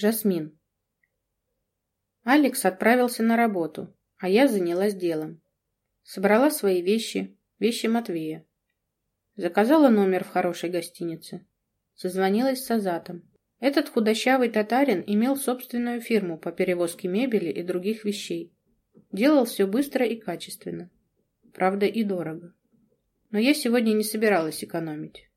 Жасмин. Алекс отправился на работу, а я занялась делом. Собрала свои вещи, вещи Матвея. Заказала номер в хорошей гостинице. Созвонилась с Азатом. Этот худощавый татарин имел собственную фирму по перевозке мебели и других вещей. Делал все быстро и качественно. Правда, и дорого. Но я сегодня не собиралась экономить.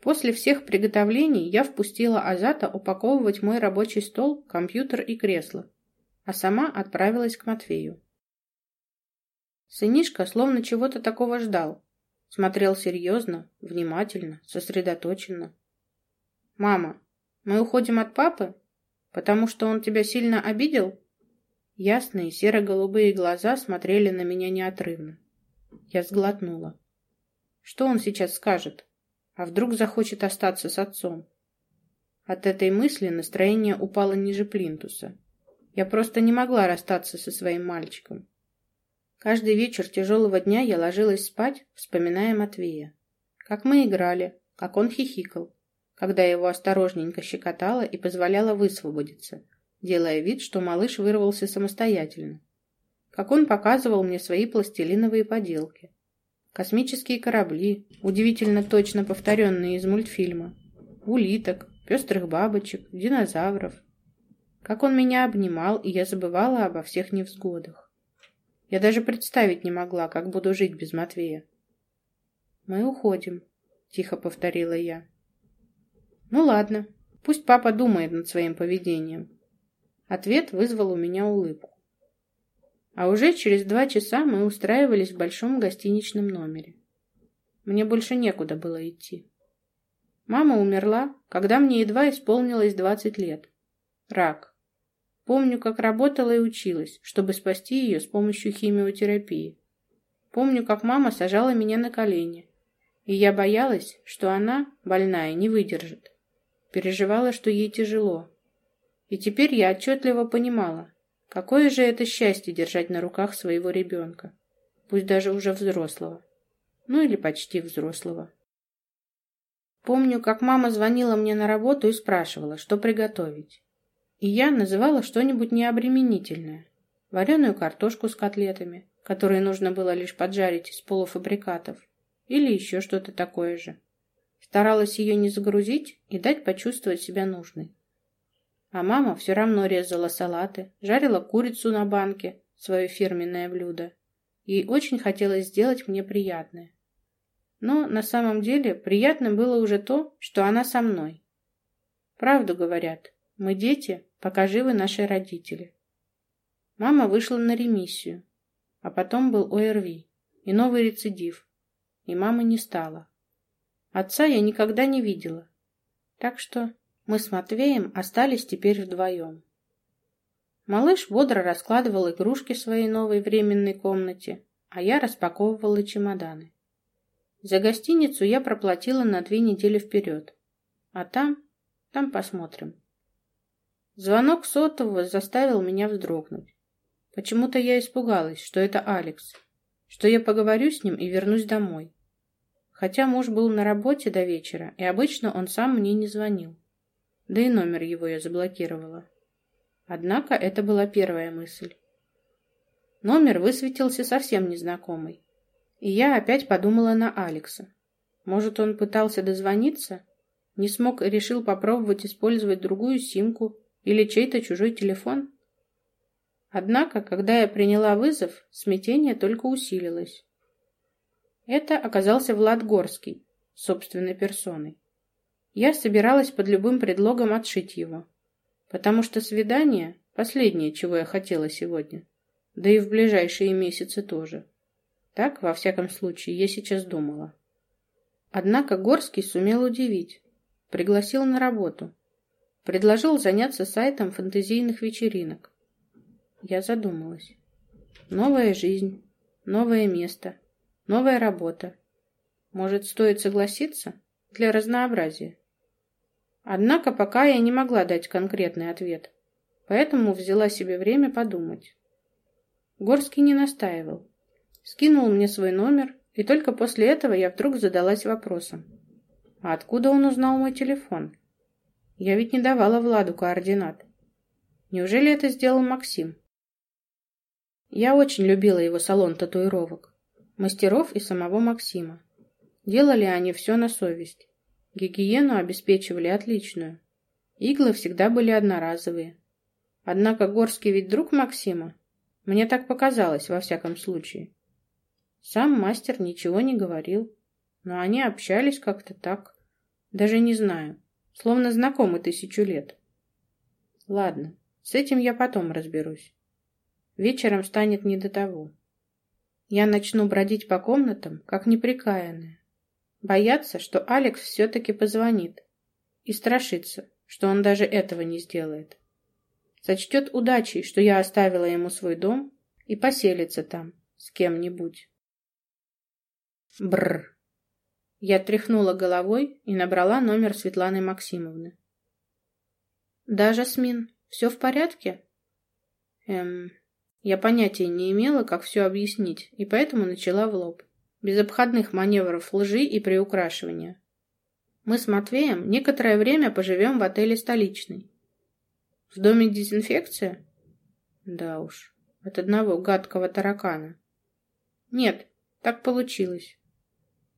После всех приготовлений я впустила Азата упаковывать мой рабочий стол, компьютер и кресло, а сама отправилась к Матвею. Сынишка словно чего-то такого ждал. Смотрел серьезно, внимательно, сосредоточенно. «Мама, мы уходим от папы? Потому что он тебя сильно обидел?» Ясные серо-голубые глаза смотрели на меня неотрывно. Я сглотнула. Что он сейчас скажет? А вдруг захочет остаться с отцом? От этой мысли настроение упало ниже плинтуса. Я просто не могла расстаться со своим мальчиком. Каждый вечер тяжелого дня я ложилась спать, вспоминая Матвея. Как мы играли, как он хихикал, когда я его осторожненько щекотала и позволяла высвободиться, делая вид, что малыш вырвался самостоятельно. Как он показывал мне свои пластилиновые поделки, Космические корабли, удивительно точно повторенные из мультфильма. Улиток, пестрых бабочек, динозавров. Как он меня обнимал, и я забывала обо всех невзгодах. Я даже представить не могла, как буду жить без Матвея. «Мы уходим», — тихо повторила я. «Ну ладно, пусть папа думает над своим поведением». Ответ вызвал у меня улыбку. А уже через два часа мы устраивались в большом гостиничном номере. Мне больше некуда было идти. Мама умерла, когда мне едва исполнилось 20 лет. Рак. Помню, как работала и училась, чтобы спасти ее с помощью химиотерапии. Помню, как мама сажала меня на колени. И я боялась, что она, больная, не выдержит. Переживала, что ей тяжело. И теперь я отчетливо понимала, Какое же это счастье держать на руках своего ребенка, пусть даже уже взрослого. Ну или почти взрослого. Помню, как мама звонила мне на работу и спрашивала, что приготовить. И я называла что-нибудь необременительное. Вареную картошку с котлетами, которые нужно было лишь поджарить из полуфабрикатов, или еще что-то такое же. Старалась ее не загрузить и дать почувствовать себя нужной. А мама все равно резала салаты, жарила курицу на банке, свое фирменное блюдо. Ей очень хотелось сделать мне приятное. Но на самом деле приятным было уже то, что она со мной. Правду говорят, мы дети, пока живы наши родители. Мама вышла на ремиссию, а потом был ОРВИ и новый рецидив, и мамы не стало. Отца я никогда не видела, так что мы с Матвеем остались теперь вдвоем. Малыш бодро раскладывал игрушки в своей новой временной комнате, а я распаковывала чемоданы. За гостиницу я проплатила на две недели вперед. А там, там посмотрим. Звонок сотового заставил меня вздрогнуть. Почему-то я испугалась, что это Алекс, что я поговорю с ним и вернусь домой. Хотя муж был на работе до вечера, и обычно он сам мне не звонил да и номер его я заблокировала. Однако это была первая мысль. Номер высветился совсем незнакомый, и я опять подумала на Алекса. Может, он пытался дозвониться, не смог и решил попробовать использовать другую симку или чей-то чужой телефон? Однако, когда я приняла вызов, смятение только усилилось. Это оказался Влад Горский, собственной персоной. Я собиралась под любым предлогом отшить его, потому что свидание — последнее, чего я хотела сегодня, да и в ближайшие месяцы тоже. Так, во всяком случае, я сейчас думала. Однако Горский сумел удивить. Пригласил на работу. Предложил заняться сайтом фэнтезийных вечеринок. Я задумалась. Новая жизнь, новое место, новая работа. Может, стоит согласиться для разнообразия? Однако пока я не могла дать конкретный ответ, поэтому взяла себе время подумать. Горский не настаивал. Скинул мне свой номер, и только после этого я вдруг задалась вопросом. А откуда он узнал мой телефон? Я ведь не давала Владу координат. Неужели это сделал Максим? Я очень любила его салон татуировок. Мастеров и самого Максима. Делали они все на совесть. Гигиену обеспечивали отличную. Иглы всегда были одноразовые. Однако Горский ведь друг Максима. Мне так показалось, во всяком случае. Сам мастер ничего не говорил, но они общались как-то так. Даже не знаю, словно знакомы тысячу лет. Ладно, с этим я потом разберусь. Вечером станет не до того. Я начну бродить по комнатам, как неприкаянная. Бояться, что Алекс все-таки позвонит. И страшиться, что он даже этого не сделает. Сочтет удачей, что я оставила ему свой дом и поселится там с кем-нибудь. Бррр. Я тряхнула головой и набрала номер Светланы Максимовны. «Да, Жасмин, все в порядке?» «Эм...» Я понятия не имела, как все объяснить, и поэтому начала в лоб. Без обходных маневров лжи и приукрашивания. Мы с Матвеем некоторое время поживем в отеле «Столичный». В доме дезинфекция? Да уж, от одного гадкого таракана. Нет, так получилось.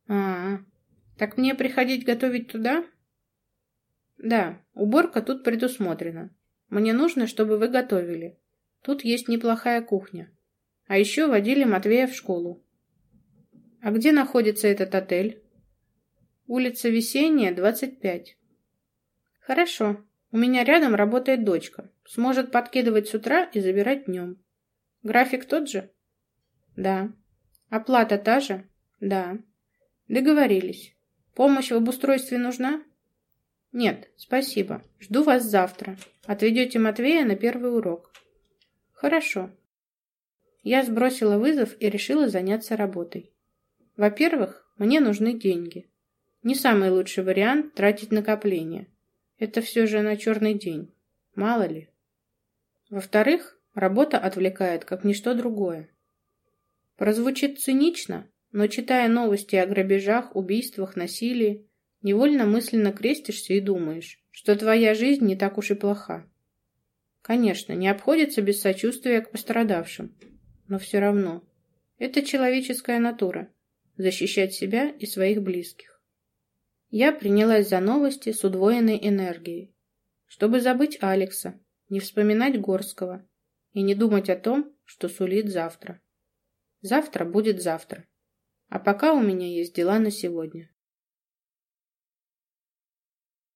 А, -а, -а. так мне приходить готовить туда? Да, уборка тут предусмотрена. Мне нужно, чтобы вы готовили. Тут есть неплохая кухня. А еще водили Матвея в школу. А где находится этот отель? Улица Весенняя, 25. Хорошо. У меня рядом работает дочка. Сможет подкидывать с утра и забирать днем. График тот же? Да. Оплата та же? Да. Договорились. Помощь в обустройстве нужна? Нет, спасибо. Жду вас завтра. Отведете Матвея на первый урок. Хорошо. Я сбросила вызов и решила заняться работой. Во-первых, мне нужны деньги. Не самый лучший вариант тратить накопления. Это все же на черный день. Мало ли. Во-вторых, работа отвлекает, как ничто другое. Прозвучит цинично, но читая новости о грабежах, убийствах, насилии, невольно мысленно крестишься и думаешь, что твоя жизнь не так уж и плоха. Конечно, не обходится без сочувствия к пострадавшим, но все равно. Это человеческая натура – защищать себя и своих близких. Я принялась за новости с удвоенной энергией, чтобы забыть Алекса, не вспоминать Горского и не думать о том, что сулит завтра. Завтра будет завтра. А пока у меня есть дела на сегодня.